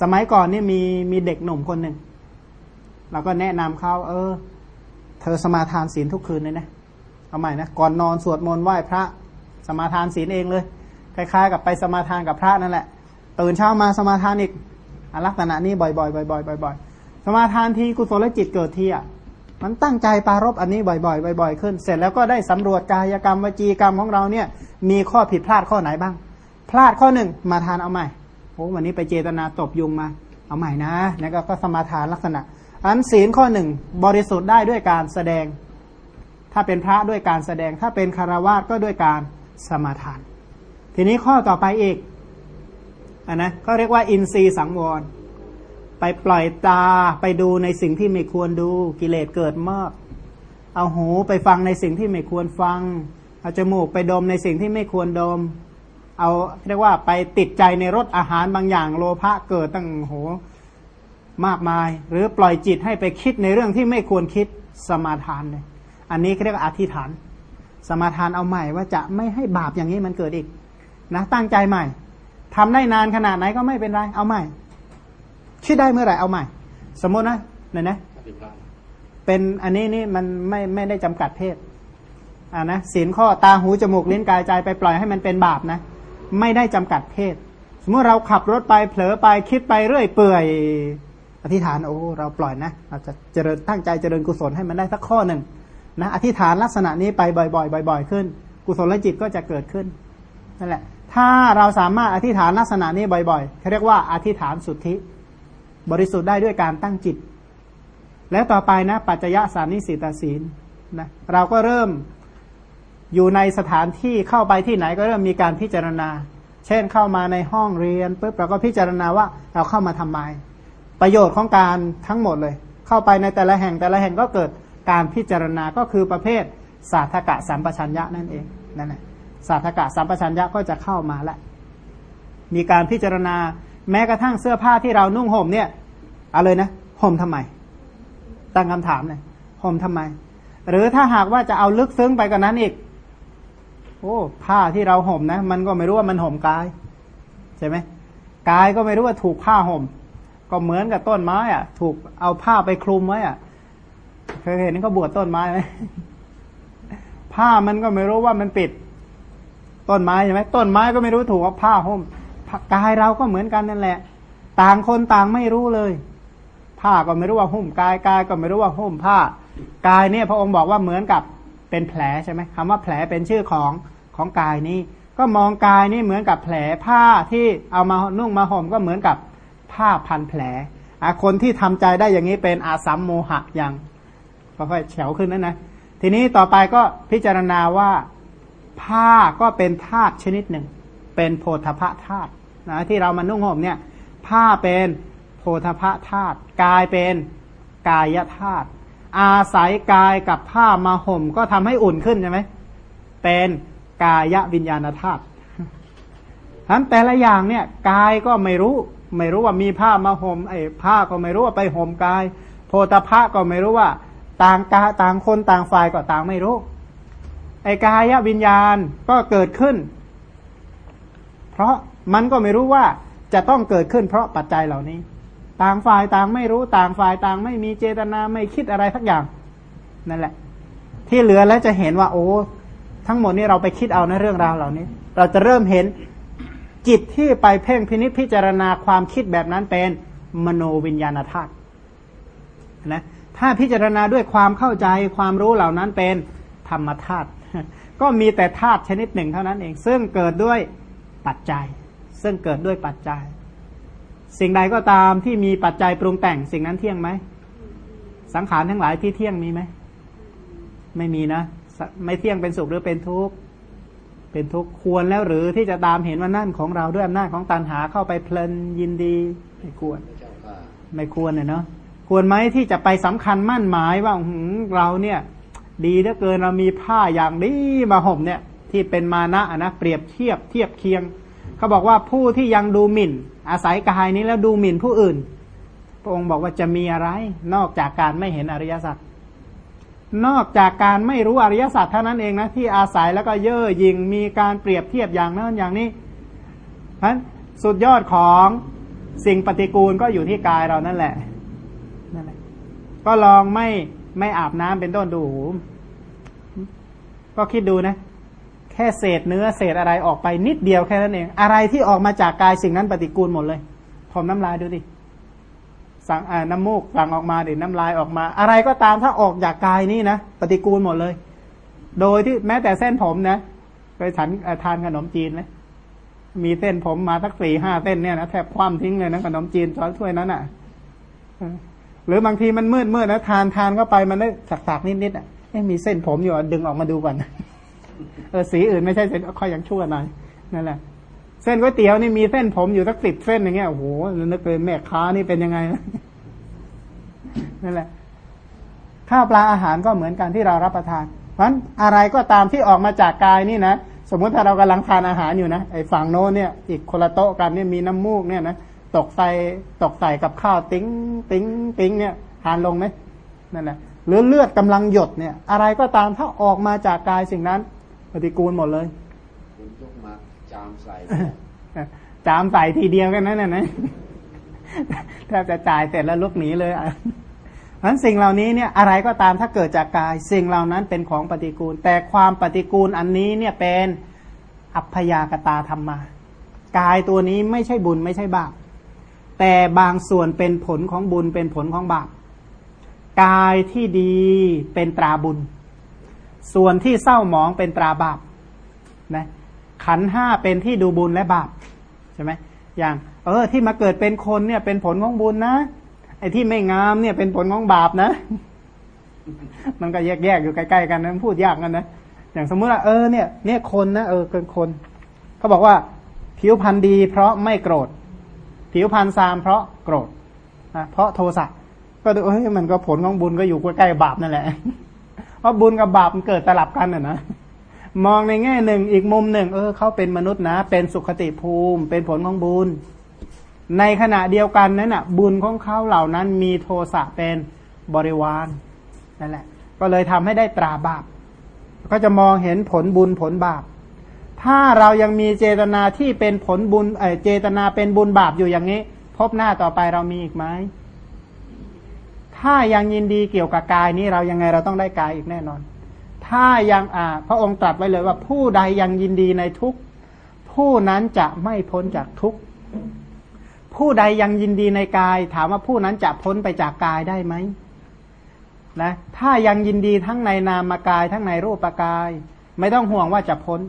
สมัยก่อนนี่มีมีเด็กหนุ่มคนหนึ่งเราก็แนะนำเขาเออ เธอสมาทานศีลทุกคืนเลยนะเอาใหม่นะก่อนนอนสวดมนต์ไหว้พระ สมาทานศีลเองเลยคล้ายๆกับไปสมาทานกับพระนั่นแหละตื่นเช้ามาสมาทานอีกลักษณะนี้บ่อยๆบ่อยๆบ่อยๆสมาทานทีกุศลจิตเกิดทีอะมันตั้งใจปารบอันนี้บ่อยๆบ่อยๆขึ้น เสร็จแล้วก็ได้สำรวจกายกรรมวจีกรรมของเราเนี่ย มีข้อผิดพลาดข้อไหนบ้าง พลาดข้อหนึ่งมาทานเอาใหม่ โอ้วันนี้ไปเจตนาตบยุงมา เอาใหม่นะนี่ก็สมาทานลักษณะ อันศีลข้อหนึ่งบริสุทธิ์ได้ด้วยการแสดง ถ้าเป็นพระด้วยการแสดง ถ้าเป็นคารวาสก็ด้วยการสมาทาน ทีนี้ข้อต่อไปอีกอันนะก็เรียกว่าอินทรีย์สังวร ไปปล่อยตาไปดูในสิ่งที่ไม่ควรดูกิเลสเกิดมากเอาหูไปฟังในสิ่งที่ไม่ควรฟัง เอาจมูกไปดมในสิ่งที่ไม่ควรดม เอาเรียกว่าไปติดใจในรสอาหารบางอย่างโลภะเกิดตั้งโหมากมาย หรือปล่อยจิตให้ไปคิดในเรื่องที่ไม่ควรคิดสมาทานเลยอันนี้เรียกว่าอธิษฐาน สมาทานเอาใหม่ว่าจะไม่ให้บาปอย่างนี้มันเกิดอีกนะตั้งใจใหม่ทำได้นานขนาดไหนก็ไม่เป็นไรเอาใหม่ คิดได้เมื่อไหร่เอาใหม่ สมมตินะเนี่ยนะเป็นอันนี้นี่มันไม่ไม่ได้จำกัดเพศอ่านะศีลข้อตาหูจมูกลิ้นกายใจไปปล่อยให้มันเป็นบาปนะ ไม่ได้จำกัดเพศ สมมติเราขับรถไปเผลอไปคิดไปเรื่อยเปื่อย อธิษฐานโอ้เราปล่อยนะเราจะเจริญตั้งใจเจริญกุศลให้มันได้สักข้อหนึ่งนะอธิษฐานลักษณะนี้ไปบ่อยๆบ่อย ๆ ขึ้น กุศลจิตก็จะเกิดขึ้นนั่นแหละ ถ้าเราสามารถอธิษฐานลักษณะนี้บ่อยๆเขาเรียกว่าอธิษฐานสุทธิ บริสุทธิ์ได้ด้วยการตั้งจิต แล้วต่อไปนะ ปัจจยสานิสิตาศีลนะเราก็เริ่ม อยู่ในสถานที่เข้าไปที่ไหนก็เริ่มมีการพิจารณา เช่นเข้ามาในห้องเรียนปุ๊บเราก็พิจารณาว่าเราเข้ามาทำไม ประโยชน์ของการทั้งหมดเลย เข้าไปในแต่ละแห่งแต่ละแห่งก็เกิดการพิจารณาก็คือประเภทสาธกะสัมปชัญญะนั่นเองนั่นแหละสาธกะสัมปชัญญะก็จะเข้ามาแล้วมีการพิจารณาแม้กระทั่งเสื้อผ้าที่เรานุ่งห่มเนี่ยเอาเลยนะห่มทำไม ตั้งคำถามเลยห่มทำไม หรือถ้าหากว่าจะเอาลึกซึ้งไปกว่านั้นอีก โอ้ผ้าที่เราห่มนะ มันก็ไม่รู้ว่ามันห่มกาย ใช่ไหมกายก็ไม่รู้ว่าถูกผ้าห่ม ก็เหมือนกับต้นไม้อะ ถูกเอาผ้าไปคลุมไว้อะเคยเห็นเขาบวชต้นไม้ไหมผ้ามันก็ไม่รู้ว่ามันปิด ต้นไม้ใช่ไหมต้นไม้ก็ไม่รู้ถูกเอาผ้าห่มกายเราก็เหมือนกันนั่นแหละ ต่างคนต่างไม่รู้เลย ผ้าก็ไม่รู้ว่าหุ้มกายกายก็ไม่รู้ว่าหุ้มผ้ากายเนี่ยพระองค์บอกว่าเหมือนกับ เป็นแผลใช่ไหมคำว่าแผลเป็นชื่อของของกายนี้ ก็มองกายนี่เหมือนกับแผลผ้าที่เอามานุ่งมาห่มก็เหมือนกับผ้าพันแผลคนที่ทำใจได้อย่างนี้เป็นอาสัมโมหะอย่างค่อยๆเฉวขึ้นนั่นนะทีนี้ต่อไปก็พิจารณาว่าผ้าก็เป็นธาตุชนิดหนึ่ง เป็นโพธพะธาตุนะที่เรามานุ่งห่มเนี่ย ผ้าเป็นโพธพะธาตุกายเป็นกายธาตุ อาศัยกายกับผ้ามาห่ม ก็ทำให้อุ่นขึ้นใช่ไหมเป็นกายวิญญาณธาตุทั้นแต่ละอย่างเนี่ยกายก็ไม่รู้ ไม่รู้ว่ามีผ้ามาห่มไอ้ผ้าก็ไม่รู้ว่าไปห่มกาย โพธพะก็ไม่รู้ว่า ต่างกาต่างคนต่างฝ่ายก็ต่างไม่รู้ ไอ้กายวิญญาณก็เกิดขึ้น เพราะมันก็ไม่รู้ว่าจะต้องเกิดขึ้นเพราะปัจจัยเหล่านี้ ต่างฝ่ายต่างไม่รู้ต่างฝ่ายต่างไม่มีเจตนาไม่คิดอะไรทักอย่าง นั่นแหละ ที่เหลือแล้วจะเห็นว่าโอ้ทั้งหมดนี้เราไปคิดเอาในเรื่องราวเหล่านี้ เราจะเริ่มเห็นจิตที่ไปเพ่งพินิจพิจารณาความคิดแบบนั้นเป็นมโนวิญญาณธาตุนะถ้าพิจารณาด้วยความเข้าใจความรู้เหล่านั้นเป็นธรรมธาตุก็มีแต่ธาตุชนิดหนึ่งเท่านั้นเอง ซึ่งเกิดด้วยปัจจัย ซึ่งเกิดด้วยปัจจัย สิ่งใดก็ตามที่มีปัจจัยปรุงแต่งสิ่งนั้นเที่ยงไหม สังขารทั้งหลายที่เที่ยงมีไหม ไม่มีนะ ไม่เที่ยงเป็นสุขหรือเป็นทุกข์ เป็นทุกข์ควรแล้วหรือที่จะตามเห็นว่านั่นของเราด้วยอำนาจของตันหาเข้าไปเพลินยินดี ไม่ควร ไม่ควรเนาะควรไหมที่จะไปสำคัญมั่นหมายว่าเราเนี่ย ดีเหลือเกินเรามีผ้าอย่างดีมาห่มเนี่ย ที่เป็นมานะนะเปรียบเทียบเทียบเคียง เขาบอกว่าผู้ที่ยังดูหมิ่น อาศัยกายนี้แล้วดูหมิ่นผู้อื่น พระองค์บอกว่าจะมีอะไร นอกจากการไม่เห็นอริยสัจนอกจากการไม่รู้อริยสัจเท่านั้นเองนะที่อาศัยแล้วก็เย่อหยิ่งมีการเปรียบเทียบอย่างนั้นอย่างนี้เพราะสุดยอดของสิ่งปฏิกูลก็อยู่ที่กายเรานั่นแหละนั่นแหละ ก็ลองไม่ไม่อาบน้ำเป็นต้นดู ก็คิดดูนะ ค่เศษเนื้อเศษอะไรออกไปนิดเดียวแค่นั้นเอง อะไรที่ออกมาจากกายสิ่งนั้นปฏิกูลหมดเลยพรมน้ำลายดูดิสั่งน้ำมูกสั่งออกมาดิน้ำลายออกมา อะไรก็ตามถ้าออกจากกายนี้นะปฏิกูลหมดเลย โดยที่แม้แต่เส้นผมนะไปฉันทานขนมจีนไหมมีเส้นผมมาสักสี่ห้าเส้นเนี่ยนะแทบคว่ำทิ้งเลยนะขนมจีนช้อนถ้วยนั้นอะหรือบางทีมันมืดมืดนะทานทานเข้าไปมันได้สักๆนิดๆอะมีเส้นผมอยู่ดึงออกมาดูก่อน สีอื่นไม่ใช่เส้นค่อยยังชั่วหน่อยนั่นแหละ เส้นก๋วยเตี๋ยวนี่มีเส้นผมอยู่สักสิบเส้นอย่างเงี้ยโอ้โหนึกเลยแม่ค้านี่เป็นยังไงนั่นแหละ ข้าวปลาอาหารก็เหมือนกันที่เรารับประทาน เพราะนั้นอะไรก็ตามที่ออกมาจากกายนี่นะสมมติถ้าเรากำลังทานอาหารอยู่นะไอ้ฝั่งโน้นเนี่ย อีกคนละโต๊ะกันเนี่ยมีน้ำมูกเนี่ยนะตกใส่ตกใส่กับข้าวติ้งติ้งติ้งเนี่ยทานลงไหมนั่นแหละหรือเลือดกำลังหยดเนี่ย อะไรก็ตามถ้าออกมาจากกายสิ่งนั้น ปฏิกูลหมดเลยคุณยกมาจามใส่จามใส่ทีเดียวกันนั่นนะแทบจะจ่ายเสร็จแล้วลุกหนีเลยอะนั้นสิ่งเหล่านี้เนี่ยอะไรก็ตามถ้าเกิดจากกาย สิ่งเหล่านั้นเป็นของปฏิกูล แต่ความปฏิกูลอันนี้เนี่ยเป็นอัพยากตาธรรมากายตัวนี้ไม่ใช่บุญไม่ใช่บาปแต่บางส่วนเป็นผลของบุญเป็นผลของบาปกายที่ดีเป็นตราบุญ ส่วนที่เศร้าหมองเป็นตราบาปนะขันห้าเป็นที่ดูบุญและบาปใช่ไหมอย่าง เออ ที่มาเกิดเป็นคนเนี่ย เป็นผลของบุญนะไอ้ที่ไม่งามเนี่ยเป็นผลของบาปนะ มันก็แยกๆอยู่ใกล้ๆกันนะพูดยากกันนะอย่างสมมติว่าเออเนี่ย เนี่ยคนนะเออเกินคนเขาบอกว่า ผิวพรรณดี เพราะไม่โกรธ ผิวพรรณซามเพราะโกรธนะเพราะโทสะก็ดูเฮ้ยมันก็ผลของบุญก็อยู่ใกล้ๆบาปนั่นแหละ เพราะบุญกับบาปมันเกิดสลับกันอะนะมองในแง่หนึ่งอีกมุมหนึ่ง เออเขาเป็นมนุษย์นะ เป็นสุขติภูมิ เป็นผลของบุญ ในขณะเดียวกันนั้นอะ บุญของเขาเหล่านั้นมีโทสะเป็นบริวารนั่นแหละ ก็เลยทำให้ได้ตราบาป ก็จะมองเห็นผลบุญผลบาป ถ้าเรายังมีเจตนาที่เป็นผลบุญเอเจตนาเป็นบุญบาปอยู่อย่างนี้ พบหน้าต่อไปเรามีอีกไหม ถ้ายังยินดีเกี่ยวกับกายนี้เรายังไงเราต้องได้กายอีกแน่นอน ถ้ายังอ่าพระองค์ตรัสไว้เลยว่าผู้ใดยังยินดีในทุกผู้นั้นจะไม่พ้นจากทุกผู้ใดยังยินดีในกาย ถามว่าผู้นั้นจะพ้นไปจากกายได้ไหมนะถ้ายังยินดีทั้งในนามกายทั้งในรูปกาย ไม่ต้องห่วงว่าจะพ้น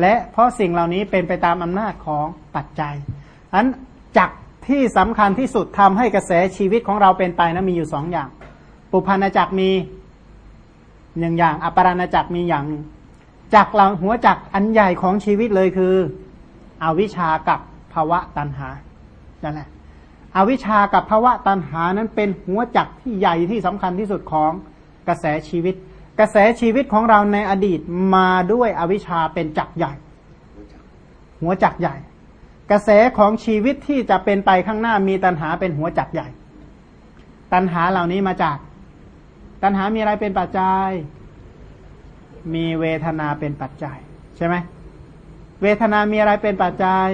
และเพราะสิ่งเหล่านี้เป็นไปตามอำนาจของปัจจัยอันจัก ที่สำคัญที่สุดทำให้กระแสชีวิตของเราเป็นไปนะมีอยู่สองอย่าง ปุพันจักมีหนึ่งอย่างอปราณจักมีอย่างหนึ่งจักเราหัวจักอันใหญ่ของชีวิตเลยคือ อวิชากับภาวะตันหานั่นแหละอวิชากับภาวะตันหานั้นเป็นหัวจักที่ใหญ่ที่สำคัญที่สุดของกระแสชีวิต กระแสชีวิตของเราในอดีตมาด้วยอวิชาเป็นจักใหญ่ หัวจักใหญ่ กระแสของชีวิตที่จะเป็นไปข้างหน้ามีตันหาเป็นหัวจักใหญ่ ตันหาเหล่านี้มาจาก ตันหามีอะไรเป็นปัจจัย มีเวทนาเป็นปัจจัย ใช่ไหมเวทนามีอะไรเป็นปัจจัย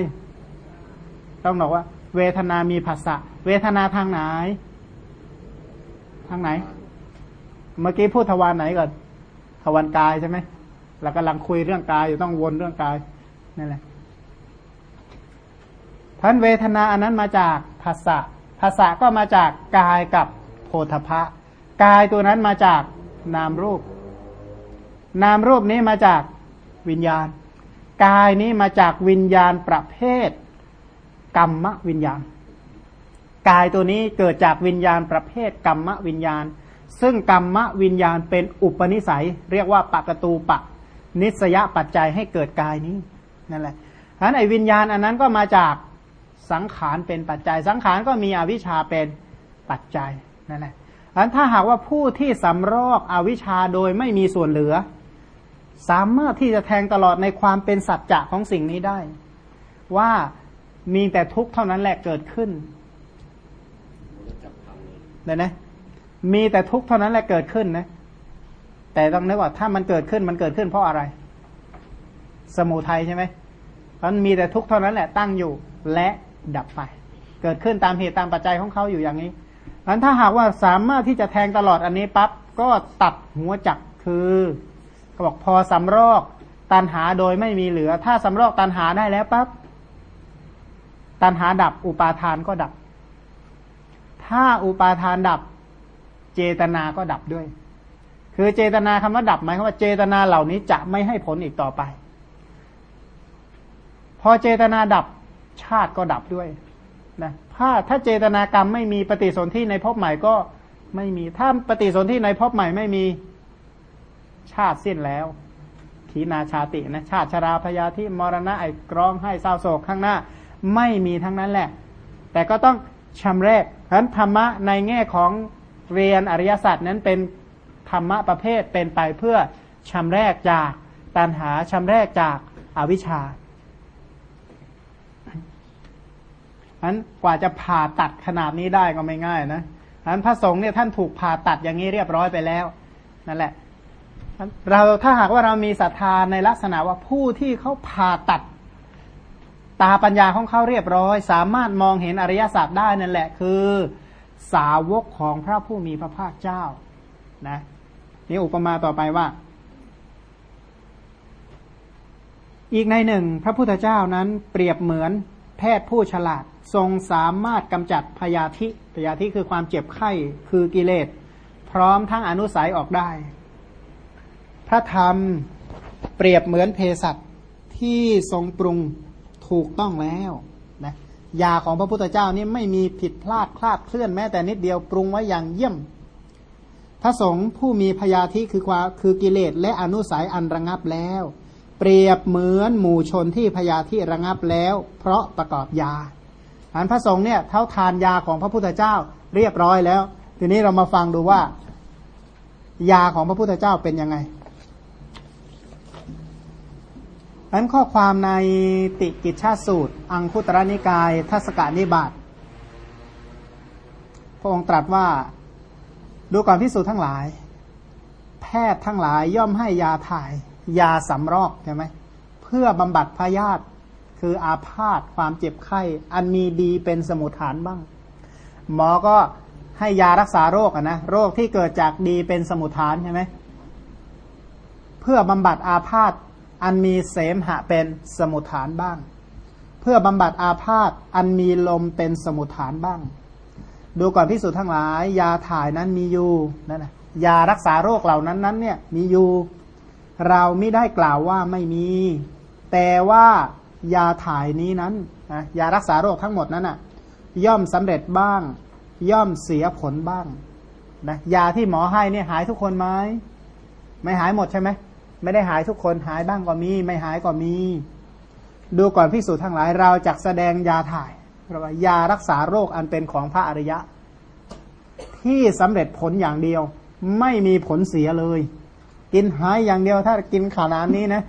ต้องบอกว่า เวทนามีภาษะเวทนาทางไหน ทางไหน เมื่อกี้พูดทวารไหนก่อนทวารกายใช่ไหมเรากำลังคุยเรื่องกายอยู่ต้องวนเรื่องกายนั่นแหละ ท่านเวทนาอันนั้นมาจากภาษะภาษะก็มาจากกายกับโพธพะกายตัวนั้นมาจากนามรูป นามรูปนี้มาจากวิญญาณ กายนี้มาจากวิญญาณประเภท กรรมวิญญาณ กายตัวนี้เกิดจากวิญญาณประเภทกรรมวิญญาณ ซึ่งกรรมวิญญาณเป็นอุปนิสัย เรียกว่าปกตูปะ นิสยปัจจัยให้เกิดกายนี้นั่นแหละฉะนั้นไอ้วิญญาณอันนั้นก็มาจาก สังขารเป็นปัจจัย สังขารก็มีอวิชชาเป็นปัจจัยนั่นแหละฉะนั้นถ้าหากว่าผู้ที่สำรอกอวิชชาโดยไม่มีส่วนเหลือ สามารถที่จะแทงตลอดในความเป็นสัจจะของสิ่งนี้ได้ ว่ามีแต่ทุกข์เท่านั้นแหละเกิดขึ้นเดี๋ยนะมีแต่ทุกข์เท่านั้นแหละเกิดขึ้นนะ แต่ต้องนึกว่าถ้ามันเกิดขึ้นมันเกิดขึ้นเพราะอะไร สมุทัยใช่ไหมมันมีแต่ทุกข์เท่านั้นแหละตั้งอยู่ และ ดับไป เกิดขึ้นตามเหตุตามปัจจัยของเขาอยู่อย่างนี้อันถ้าหากว่าสามารถที่จะแทงตลอดอันนี้ปั๊บก็ตัดหัวจักคือเขาบอกพอสำรอกตันหาโดยไม่มีเหลือ ถ้าสำรอกตันหาได้แล้วปั๊บตันหาดับอุปาทานก็ดับ ถ้าอุปาทานดับ เจตนาก็ดับด้วย คือเจตนาคำว่าดับหมายความว่าเจตนาเหล่านี้จะไม่ให้ผลอีกต่อไป พอเจตนาดับ ชาติก็ดับด้วยนะถ้าถ้าเจตนากรรมไม่มีปฏิสนธิในภพใหม่ก็ไม่มี ถ้าปฏิสนธิในภพใหม่ไม่มีชาติสิ้นแล้วขีนาชาตินะชาติชราพยาธิมรณะไอ้กรองให้เศร้าโศกข้างหน้า ไม่มีทั้งนั้นแหละ แต่ก็ต้องชำแรกเพราะธรรมะในแง่ของเรียนอริยสัจนั้นเป็นธรรมะประเภทเป็นไปเพื่อชำแรกจากตัณหาชำแรกจากอาวิชชา อันกว่าจะผ่าตัดขนาดนี้ได้ก็ไม่ง่ายนะอันพระสงฆ์เนี่ยท่านถูกผ่าตัดอย่างนี้เรียบร้อยไปแล้วนั่นแหละเราถ้าหากว่าเรามีศรัทธาในลักษณะว่าผู้ที่เขาผ่าตัด ตาปัญญาของเขาเรียบร้อย สามารถมองเห็นอริยสัจได้นั่นแหละคือ สาวกของพระผู้มีพระภาคเจ้านะนี่อุปมาต่อไปว่า อีกในหนึ่ง พระพุทธเจ้านั้นเปรียบเหมือน แพทย์ผู้ฉลาด ทรงสามารถกำจัดพยาธิพยาธิคือความเจ็บไข้คือกิเลส พร้อมทั้งอนุสัยออกได้ พระธรรมเปรียบเหมือนเภสัชที่ทรงปรุงถูกต้องแล้วนะยาของพระพุทธเจ้านี่ไม่มีผิดพลาดคลาดเคลื่อนแม้แต่นิดเดียวปรุงไว้อย่างเยี่ยม พระสงฆ์ผู้มีพยาธิคือความคือกิเลสและอนุสัยอันระงับแล้ว เปรียบเหมือนหมู่ชนที่พยาธิระงับแล้ว เพราะประกอบยาอันพระสงฆ์เนี่ยเท่าทานยาของพระพุทธเจ้าเรียบร้อยแล้ว ทีนี้เรามาฟังดูว่า ยาของพระพุทธเจ้าเป็นยังไงอันข้อความในติกิจชาสูตร อังคุตรนิกายทัศกานิบาตพระองค์ตรัสว่าดูก่อนพิสูจน์ทั้งหลาย แพทย์ทั้งหลายย่อมให้ยาถ่าย ยาสำรอกใช่ไหมเพื่อบำบัดพยาธิคืออาพาธความเจ็บไข้ อันมีดีเป็นสมุทฐานบ้าง หมอก็ให้ยารักษาโรคอะนะโรคที่เกิดจากดีเป็นสมุทฐานใช่ไหมเพื่อบำบัดอาพาธอันมีเสมหะเป็นสมุทฐานบ้าง เพื่อบำบัดอาพาธอันมีลมเป็นสมุทฐานบ้าง ดูก่อนพิสูจน์ทั้งหลาย ยาถ่ายนั้นมีอยู่นั่นนะยารักษาโรคเหล่านั้นนั้นเนี่ยมีอยู่ เราไม่ได้กล่าวว่าไม่มี แต่ว่ายาถ่ายนี้นั้นนะยารักษาโรคทั้งหมดนั้นอะ ย่อมสำเร็จบ้าง ย่อมเสียผลบ้างนะยาที่หมอให้เนี่ยหายทุกคนไหมไม่หายหมดใช่ไหมไม่ได้หายทุกคนหายบ้างก็มี ไม่หายก็มี ดูก่อนพิสูจน์ทั้งหลายเราจะแสดงยาถ่ายเราว่ายารักษาโรคอันเป็นของพระอริยะ ที่สำเร็จผลอย่างเดียว ไม่มีผลเสียเลย กินหายอย่างเดียวถ้ากินขนาดนี้นะ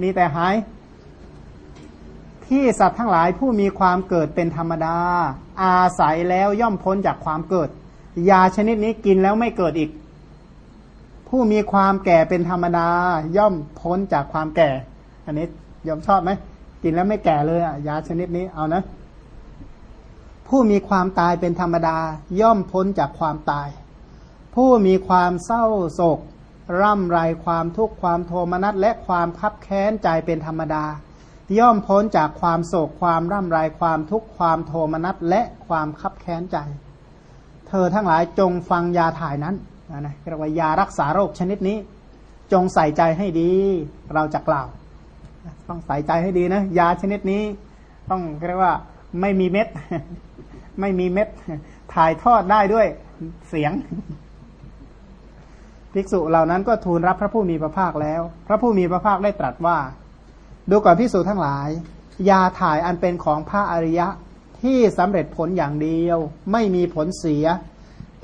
มีแต่หาย ที่สัตว์ทั้งหลายผู้มีความเกิดเป็นธรรมดา อาศัยแล้วย่อมพ้นจากความเกิด ยาชนิดนี้กินแล้วไม่เกิดอีก ผู้มีความแก่เป็นธรรมดา ย่อมพ้นจากความแก่ อันนี้ยอมชอบไหมกินแล้วไม่แก่เลยอะยาชนิดนี้เอานะ ผู้มีความตายเป็นธรรมดา ย่อมพ้นจากความตาย ผู้มีความเศร้าโศก ร่ำไรความทุกข์ความโทมนัสและความคับแค้นใจเป็นธรรมดา ย่อมพ้นจากความโศกความร่ำไรความทุกข์ความโทมนัสและความคับแค้นใจ เธอทั้งหลายจงฟังยาถ่ายนั้นนะเรียกว่ายารักษาโรคชนิดนี้ จงใส่ใจให้ดี เราจะกล่าว ต้องใส่ใจให้ดีนะยาชนิดนี้ ต้องเรียกว่าไม่มีเม็ด ไม่มีเม็ด ถ่ายทอดได้ด้วยเสียง ภิกษุเหล่านั้นก็ทูลรับพระผู้มีพระภาคแล้ว พระผู้มีพระภาคได้ตรัสว่า ดูก่อนพิสูจน์ทั้งหลาย ยาถ่ายอันเป็นของพระอริยะที่สำเร็จผลอย่างเดียว ไม่มีผลเสีย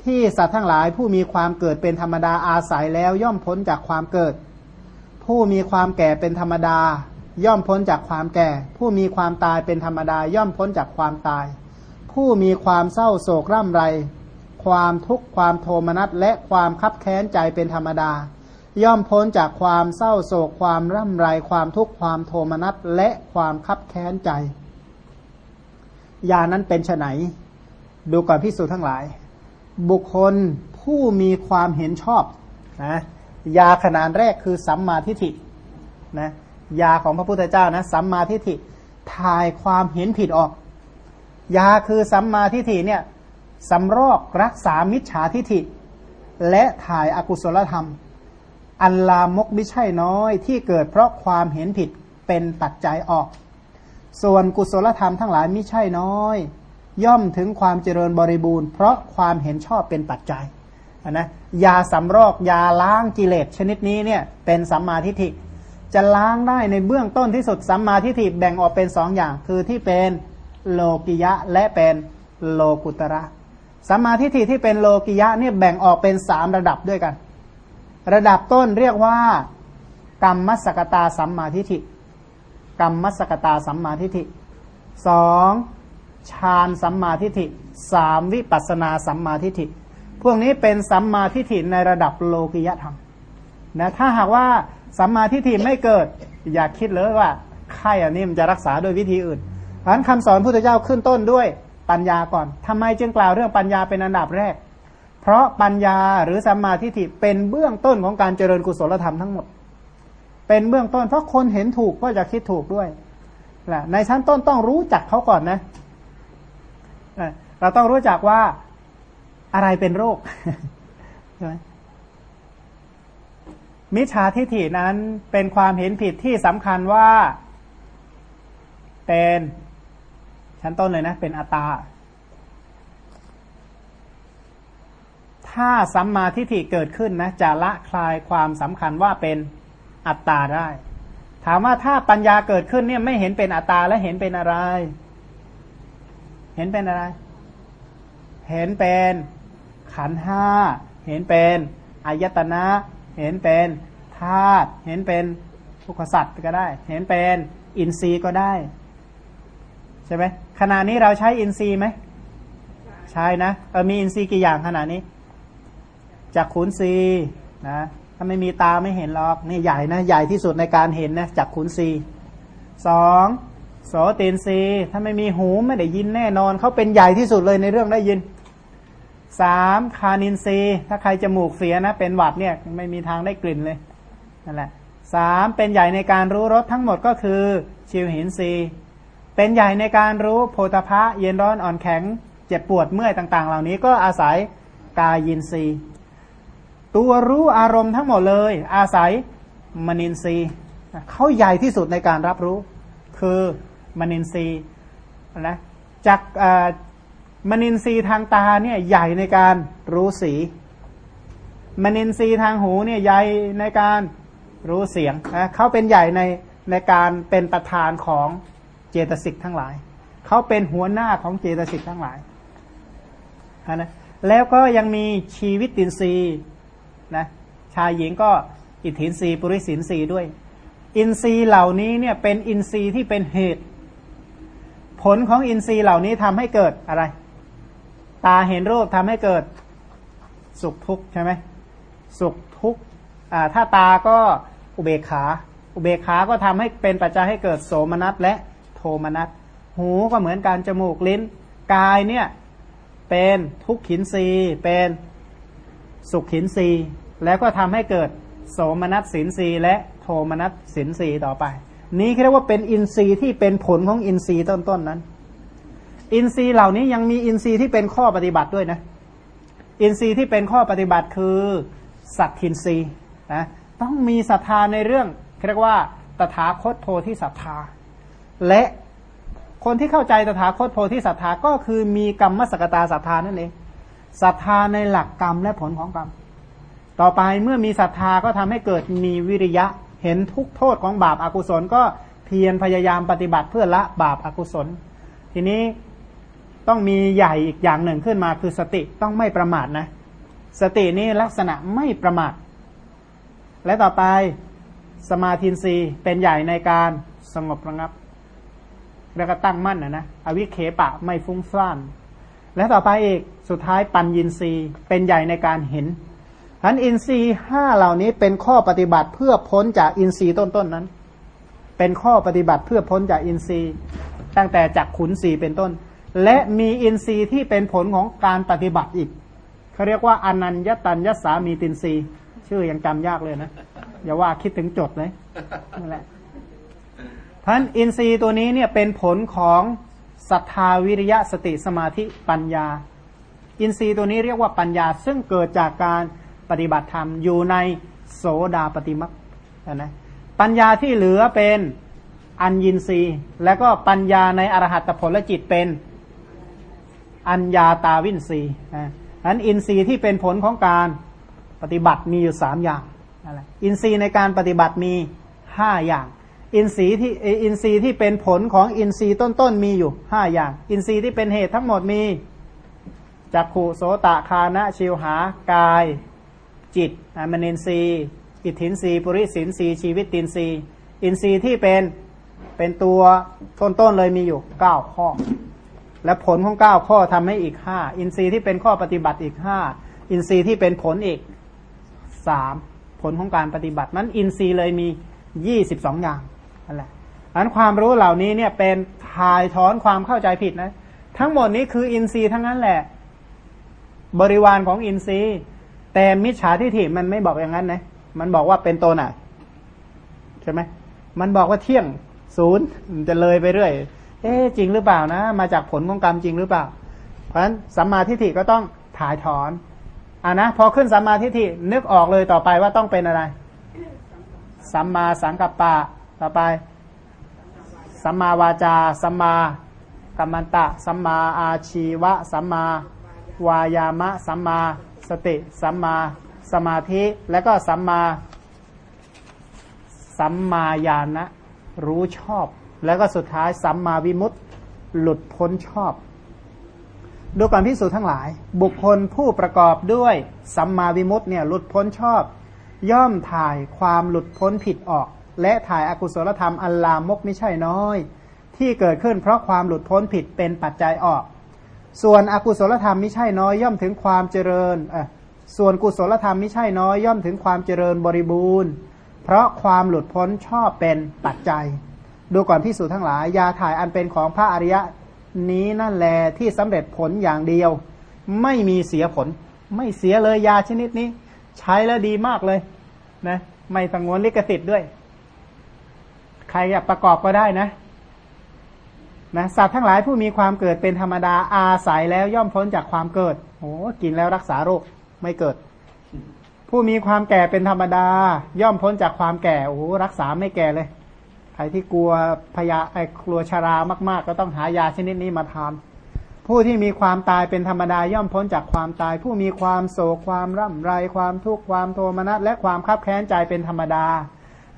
ที่สัตว์ทั้งหลายผู้มีความเกิดเป็นธรรมดาอาศัยแล้วย่อมพ้นจากความเกิด ผู้มีความแก่เป็นธรรมดา ย่อมพ้นจากความแก่ ผู้มีความตายเป็นธรรมดาย่อมพ้นจากความตาย ผู้มีความเศร้าโศกร่ำไร ความทุกข์ความโทมนัสและความคับแค้นใจเป็นธรรมดา ย่อมพ้นจากความเศร้าโศกความร่ำไรความทุกข์ความโทมนัสและความคับแค้นใจยานั้นเป็นไนดูก่อนพิสูจทั้งหลาย บุคคลผู้มีความเห็นชอบนะยาขนาดแรกคือสัมมาทิฏฐินะยาของพระพุทธเจ้านะสัมมาทิฏฐิถ่ายความเห็นผิดออก ยาคือสัมมาทิฏฐิเนี่ย สำรอกรักษามิจฉาทิฏฐิ และถ่ายอากุศลธรรม อันลามกไม่ใช่น้อยที่เกิดเพราะความเห็นผิดเป็นปัจจัยออก ส่วนกุศลธรรมทั้งหลายไม่ใช่น้อย ย่อมถึงความเจริญบริบูรณ์ เพราะความเห็นชอบเป็นปัจจัยนะยาสำรอกยาล้างกิเลสชนิดนี้เนี่ยเป็นสัมมาทิฏฐิจะล้างได้ในเบื้องต้นที่สุดสัมมาทิฏฐิแบ่งออกเป็นสองอย่าง คือที่เป็นโลกิยะและเป็นโลกุตระ สัมมาทิฏฐิที่เป็นโลกิยะเนี่ยแบ่งออกเป็นสามระดับด้วยกัน ระดับต้นเรียกว่ากรรมมัสกตาสัมมาทิฏฐิกรรมมัสกตาสัมมาทิฏฐิสองฌานสัมมาทิฏฐิสามวิปัสนาสัมมาทิฏฐิพวกนี้เป็นสัมมาทิฏฐิในระดับโลกิยธรรมนะถ้าหากว่าสัมมาทิฏฐิไม่เกิด อย่าคิดเลยว่าไข้อันนี้มันจะรักษาโดยวิธีอื่นเพราะนั้นคำสอนพุทธเจ้าขึ้นต้นด้วย ปัญญาก่อนทำไมจึงกล่าวเรื่องปัญญาเป็นอันดับแรก เพราะปัญญาหรือสัมมาทิฏฐิเป็นเบื้องต้นของการเจริญกุศลธรรมทั้งหมด เป็นเบื้องต้น เพราะคนเห็นถูกก็จะคิดถูกด้วยแหละในชั้นต้นต้องรู้จักเขาก่อนนะ เราต้องรู้จักว่าอะไรเป็นโรคใช่ไหมมิจฉาทิฏฐินั้นเป็นความเห็นผิดที่สำคัญว่า เป็น ชั้นต้นเลยนะ เป็นอัตตา ถ้าสัมมาทิฏฐิเกิดขึ้นนะจะละคลายความสำคัญว่าเป็นอัตตาได้ ถามว่าถ้าปัญญาเกิดขึ้นเนี่ยไม่เห็นเป็นอัตตาและเห็นเป็นอะไร เห็นเป็นอะไร เห็นเป็นขันห้า เห็นเป็นอายตนะ เห็นเป็นธาตุ เห็นเป็นทุกสัตว์ก็ได้ เห็นเป็นอินทรีย์ก็ได้ ใช่ไหมขณะนี้เราใช้อินทรีย์ไหมใช่นะเออมีอินทรีย์กี่อย่างขณะนี้จากขุนซีนะถ้าไม่มีตาไม่เห็นหรอกนี่ใหญ่นะใหญ่ที่สุดในการเห็นนะจากขุนซีสองโสตินซีถ้าไม่มีหูไม่ได้ยินแน่นอนเขาเป็นใหญ่ที่สุดเลยในเรื่องได้ยินสามคานินซีถ้าใครจมูกเสียนะ เป็นหวัดเนี่ยไม่มีทางได้กลิ่นเลยนั่นแหละสามเป็นใหญ่ในการรู้รสทั้งหมดก็คือชิวหินซี เป็นใหญ่ในการรู้โพธพะเย็นร้อนอ่อนแข็ง เจ็บปวดเมื่อยต่าง ๆ เหล่านี้ก็อาศัยกายินซีตัวรู้อารมณ์ทั้งหมดเลย อาศัยมนินทรีย์เขาใหญ่ที่สุดในการรับรู้ คือมนินทรีย์นะจากมนินทรีย์ทางตาเนี่ยใหญ่ในการรู้สี มนินทรีย์ทางหูเนี่ยใหญ่ในการรู้เสียงนะเขาเป็นใหญ่ในในการเป็นประธานของ เจตสิกทั้งหลาย เขาเป็นหัวหน้าของเจตสิกทั้งหลายนะแล้วก็ยังมีชีวิตตินรีนะชายหญิงก็อิทธินรีปุริสินรีด้วย อินทรีย์เหล่านี้เนี่ยเป็นอินทรีย์ที่เป็นเหตุ ผลของอินทรีย์เหล่านี้ทำให้เกิดอะไร ตาเห็นรูปทำให้เกิดสุขทุกข์ใช่ไหมสุขทุกข์ถ้าตาก็อุเบกขา อุเบกขาก็ทำให้เป็นปัจจัยให้เกิดโสมนัสและ โทมนัสหูก็เหมือนการจมูกลิ้น กายเนี่ยเป็นทุกขินรีเป็นสุขขินรีแล้วก็ทำให้เกิดโสมนัสสินรีและโทมนัสสินรีต่อไป นี้เรียกว่าเป็นอินทรีย์ที่เป็นผลของอินทรีย์ต้นๆนนั้น อินทรีย์เหล่านี้ยังมีอินทรีย์ที่เป็นข้อปฏิบัติด้วยนะ อินทรีย์ที่เป็นข้อปฏิบัติคือสัตทินรีนะต้องมีศรัทธาในเรื่องเรียกว่าตถาคตโพธิศรัทธา และคนที่เข้าใจตถาคตโพธิศรัทธาก็คือมีกรรมสกตาศรัทธานั่นเองศรัทธาในหลักกรรมและผลของกรรม ต่อไปเมื่อมีศรัทธาก็ทำให้เกิดมีวิริยะ เห็นทุกโทษของบาปอากุศลก็เพียรพยายามปฏิบัติเพื่อละบาปอากุศล ทีนี้ต้องมีใหญ่อีกอย่างหนึ่งขึ้นมาคือสติต้องไม่ประมาทนะ สตินี้ลักษณะไม่ประมาท และต่อไปสมาธินีเป็นใหญ่ในการสงบระงับ แล้วก็ตั้งมั่นนะนะอวิเคปะไม่ฟุ้งซ่านและต่อไปอีกสุดท้ายปัญญินรีเป็นใหญ่ในการเห็นฉันอินทรีย์ห้าเหล่านี้เป็นข้อปฏิบัติเพื่อพ้นจากอินทรีย์ต้นๆนนั้น เป็นข้อปฏิบัติเพื่อพ้นจากอินทรีย์ ตั้งแต่จากขุนสีเป็นต้น และมีอินทรีย์ที่เป็นผลของการปฏิบัติอีกเขาเรียกว่าอนัญญตัญญสามีตินทรีย์ชื่อยังจำยากเลยนะ อย่าว่าคิดถึงจดเลยนั่นแหละ ท่านอินทรีย์ตัวนี้เนี่ยเป็นผลของศรัทธาวิริยะสติสมาธิปัญญา อินทรีย์ตัวนี้เรียกว่าปัญญาซึ่งเกิดจากการปฏิบัติธรรมอยู่ในโสดาปฏิมักนะปัญญาที่เหลือเป็นอัญญินทรีย์แล้วก็ปัญญาในอรหัตผลจิตเป็นอัญญาตาวินทรีย์นะนั้นอินทรีย์ที่เป็นผลของการปฏิบัติมีอยู่สามอย่างอะไรอินทรีย์ในการปฏิบัติมีห้าอย่าง อินทรีย์ที่อินทรีย์ที่เป็นผลของอินทรีย์ต้นๆมีอยู่ห้าอย่าง อินทรีย์ที่เป็นเหตุทั้งหมดมีจักขุโสตะฆานะชิวหากาย จิตตะมนินทรีย์อิตถินทรีย์ปุริสินทรีย์ชีวิตินทรีย์อินทรีย์ที่เป็นเป็นตัวต้นๆเลยมีอยู่เก้าข้อ และผลของเก้าข้อทำให้อีกห้าอินทรีย์ที่เป็นข้อปฏิบัติอีกห้าอินทรีย์ที่เป็นผลอีกสามผลของการปฏิบัตินั้นอินทรีย์เลยมียี่สิบสองอย่าง นั่นแหละอันความรู้เหล่านี้เนี่ยเป็นทายถอนความเข้าใจผิดนะ ทั้งหมดนี้คืออินทรีย์ทั้งนั้นแหละ บริวารของอินทรีย์ แต่มิจฉาทิฏฐิมันไม่บอกอย่างนั้นนะมันบอกว่าเป็นตนอะใช่ไหมมันบอกว่าเที่ยงศูนย์มันจะเลยไปเรื่อย เอ๊จริงหรือเปล่านะ มาจากผลของกรรมจริงหรือเปล่า เพราะฉะนั้นสัมมาทิฏฐิก็ต้องถ่ายถอนอ่านะพอขึ้นสัมมาทิฏฐินึกออกเลยต่อไปว่าต้องเป็นอะไรสัมมาสังกัปปะ ต่อไป สัมมาวาจา สัมมากัมมันตะ สัมมาอาชีวะ สัมมาวายามะ สัมมาสติ สัมมาสมาธิ และก็สัมมา สัมมาญาณะรู้ชอบ แล้วก็สุดท้ายสัมมาวิมุตติ หลุดพ้นชอบดูก่อนพิสูจน์ทั้งหลาย บุคคลผู้ประกอบด้วยสัมมาวิมุตติเนี่ยหลุดพ้นชอบ ย่อมถ่ายความหลุดพ้นผิดออก และถ่ายอากุศลธรรมอัลลามกไม่ใช่น้อย ที่เกิดขึ้นเพราะความหลุดพ้นผิดเป็นปัจจัยออก ส่วนอกุศลธรรมไม่ใช่น้อยย่อมถึงความเจริญอะส่วนกุศลธรรมไม่ใช่น้อยย่อมถึงความเจริญบริบูรณ์ เพราะความหลุดพ้นชอบเป็นปัจจัย ดูก่อนพิสูจนทั้งหลายยาถ่ายอันเป็นของพระอริยะนี้นั่นแหละที่สำเร็จผลอย่างเดียว ไม่มีเสียผล ไม่เสียเลยยาชนิดนี้ ใช้แล้วดีมากเลยนะไม่สังวนลิขสิทธิ์ด้วย ใครอยากประกอบก็ได้นะนะสัตว์ทั้งหลายผู้มีความเกิดเป็นธรรมดาอาศัยแล้วย่อมพ้นจากความเกิดโอ้กินแล้วรักษาโรคไม่เกิด ผู้มีความแก่เป็นธรรมดา ย่อมพ้นจากความแก่โอ้รักษาไม่แก่เลยใครที่กลัวพยาไอ้กลัวชารามาก ๆ ก็ต้องหายาชนิดนี้มาทานผู้ที่มีความตายเป็นธรรมดาย่อมพ้นจากความตาย ผู้มีความโศกความร่ำไรความทุกข์ความโทมนัสและความคับแค้นใจเป็นธรรมดา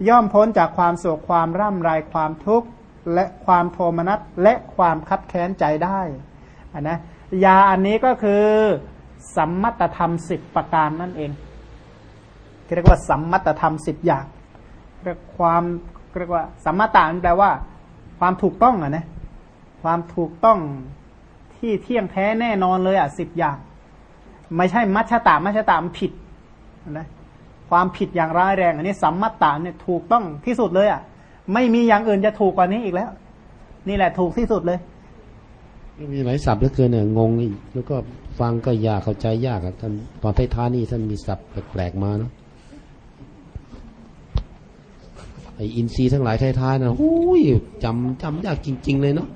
ย่อมพ้นจากความโศกความร่ำไรความทุกข์และความโทมนัสและความคับแค้นใจได้อันนะยาอันนี้ก็คือสัมมัตธรรมสิบประการนั่นเองเรียกว่าสัมมัตธรรมสิบอย่างเรียกความเรียกว่าสัมมาตาแปลว่า ความถูกต้องอะนะความถูกต้องที่เที่ยงแท้แน่นอนเลยอะสิบอย่าง ไม่ใช่มัชตามัชตามผิดนะ ความผิดอย่างร้ายแรง อันนี้สัมมาตาเนี่ยถูกต้องที่สุดเลยอะ ไม่มีอย่างอื่นจะถูกกว่านี้อีกแล้ว นี่แหละถูกที่สุดเลยมีหลายศัพท์เหลือเกินเนี่ยงงอีกแล้วก็ฟังก็ยากเข้าใจยากอะท่านตอนท้ายๆนี่ท่านมีศัพท์แปลกๆมาเนาะไออินทรีย์ทั้งหลายท้ายๆนะโอ้ยจำจำยากจริง ๆ เลยเนาะ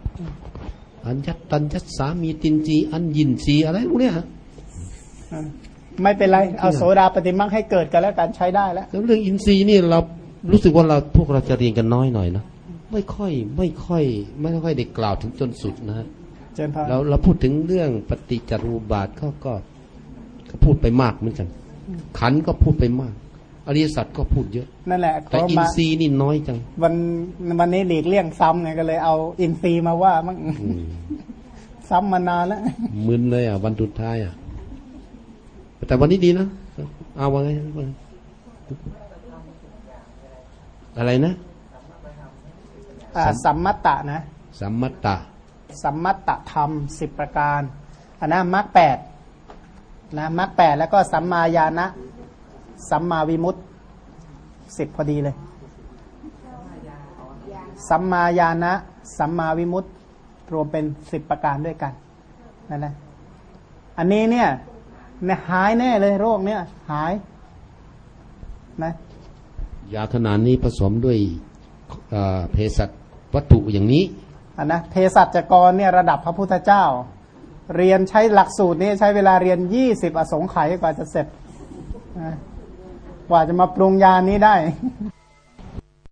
อันยัตตันยัตสามีตินจีอันยินจีอะไรพวกเนี้ย ไม่เป็นไร เอาโสดาปฏิมักให้เกิดกันแล้วกันใช้ได้แล้วแล้วเรื่องอินทรีย์นี่เรารู้สึกว่าเราพวกเราจะเรียนกันน้อยหน่อยเนาะไม่ค่อยไม่ค่อย ไม่ค่อยได้กล่าวถึงจนสุดนะฮะเจนพาเราเราพูดถึงเรื่องปฏิจจารูปบาทเขาก็ก็พูดไปมากเหมือนกันขันธ์ก็พูดไปมาก อริยสัจก็พูดเยอะนั่นแหละแต่เขาอินมาทรีย์นี่น้อยจังวันวันนี้หลีกเลี่ยงซ้ำไงก็เลยเอาอินทรีย์มาว่ามั่งอืมซ้ำมานานแล้วมึนเลยอะวันสุดท้ายอะ แต่วันนี้ดีนะเอาว่าไงว่าไงอะไรนะอ่าสัมมัตตะนะสัมมัตตะสัมมัตตธรรมสิบประการอันนะมรรคแปดนะมรรคแปดแล้วก็สัมมาญาณะสัมมาวิมุตติสิบพอดีเลย สัมมาญาณะสัมมาวิมุตติรวมเป็นสิบประการด้วยกันนั่นนะอันนี้เนี่ย เนี่ยหายแน่เลยโรคเนี่ย หายนะยาขนาดนี้ผสมด้วยเอ่อเภสัชวัตถุอย่างนี้อันนะเภสัชกรเนี่ยระดับพระพุทธเจ้า เรียนใช้หลักสูตรนี้ใช้เวลาเรียนยี่สิบอสงไขยกว่าจะเสร็จนะกว่าจะมาปรุงยานี้ได้